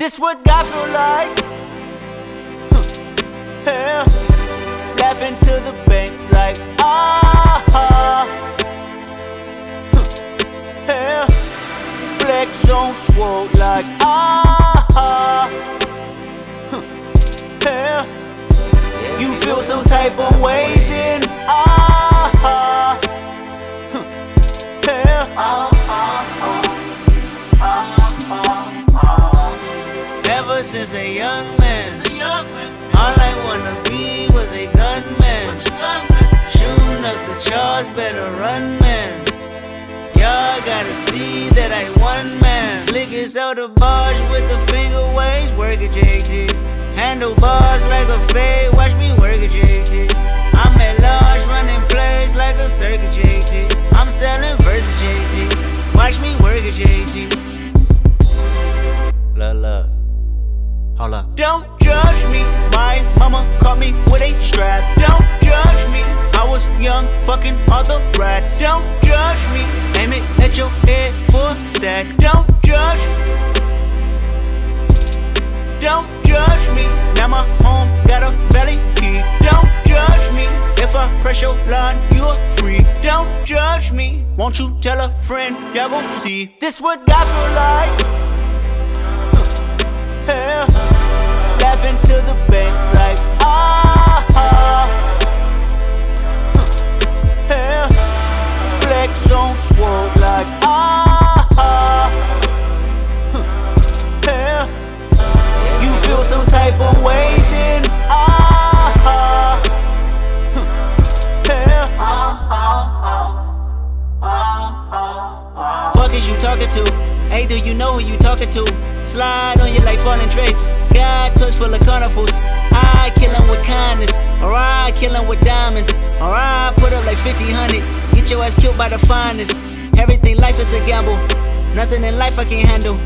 This what God feel like. Huh. yeah. Laughing to the bank like ah. Huh. yeah. Flex on swole like ah. Huh. yeah. You feel some type of way then ah. yeah. Ever since a young man, all I wanna be was a gunman. Shooting up the charts, better run, man. Y'all gotta see that I one man. Slick as out the bars with the finger waves, work it JT. Handlebars like a fade, watch me work it JT. I'm at large, running plays like a circuit JT. I'm selling verses JT. Watch me work it JT. Don't judge me. My mama caught me with a strap. Don't judge me. I was young, fucking other rats. Don't judge me. Aim it at your head for a stack. Don't judge me. Don't judge me. Now my home got a valley key. Don't judge me. If I press your line, you're free. Don't judge me. Won't you tell a friend? Y'all gon' see. This what God feel like. Bank like ah. Yeah. Flex on swole like ah. Yeah. You feel some type of way then ah. Yeah. Ah, ah, ah, Fuck is you talking to? Hey, do you know who you talking to? Slide on you like falling drapes. God touch full of carnivals. I kill him with kindness. Alright, kill him with diamonds. Alright, put up like 50, Get your ass killed by the finest. Everything life is a gamble. Nothing in life I can't handle.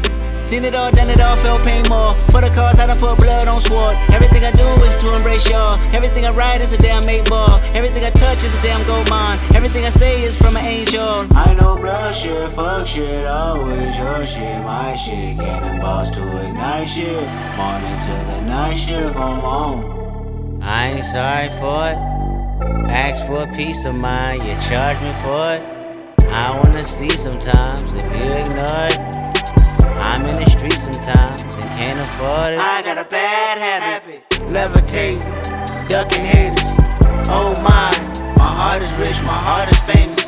Seen it all, done it all, felt pain more. For the cause, I done put blood on sword. Everything I do is to embrace y'all. Everything I write is a damn eight ball. Everything I touch is a damn gold mine. Everything I say is from an angel. I know blood shit, fuck shit, always your shit, my shit. Cannonballs to ignite shit. Morning to the night shift, I'm on. I ain't sorry for it. Ask for a piece of mind, you charge me for it. I wanna see sometimes if you ignore it. I'm in the street sometimes and can't afford it. I got a bad habit. Levitate, ducking haters. Oh my, my heart is rich, my heart is famous.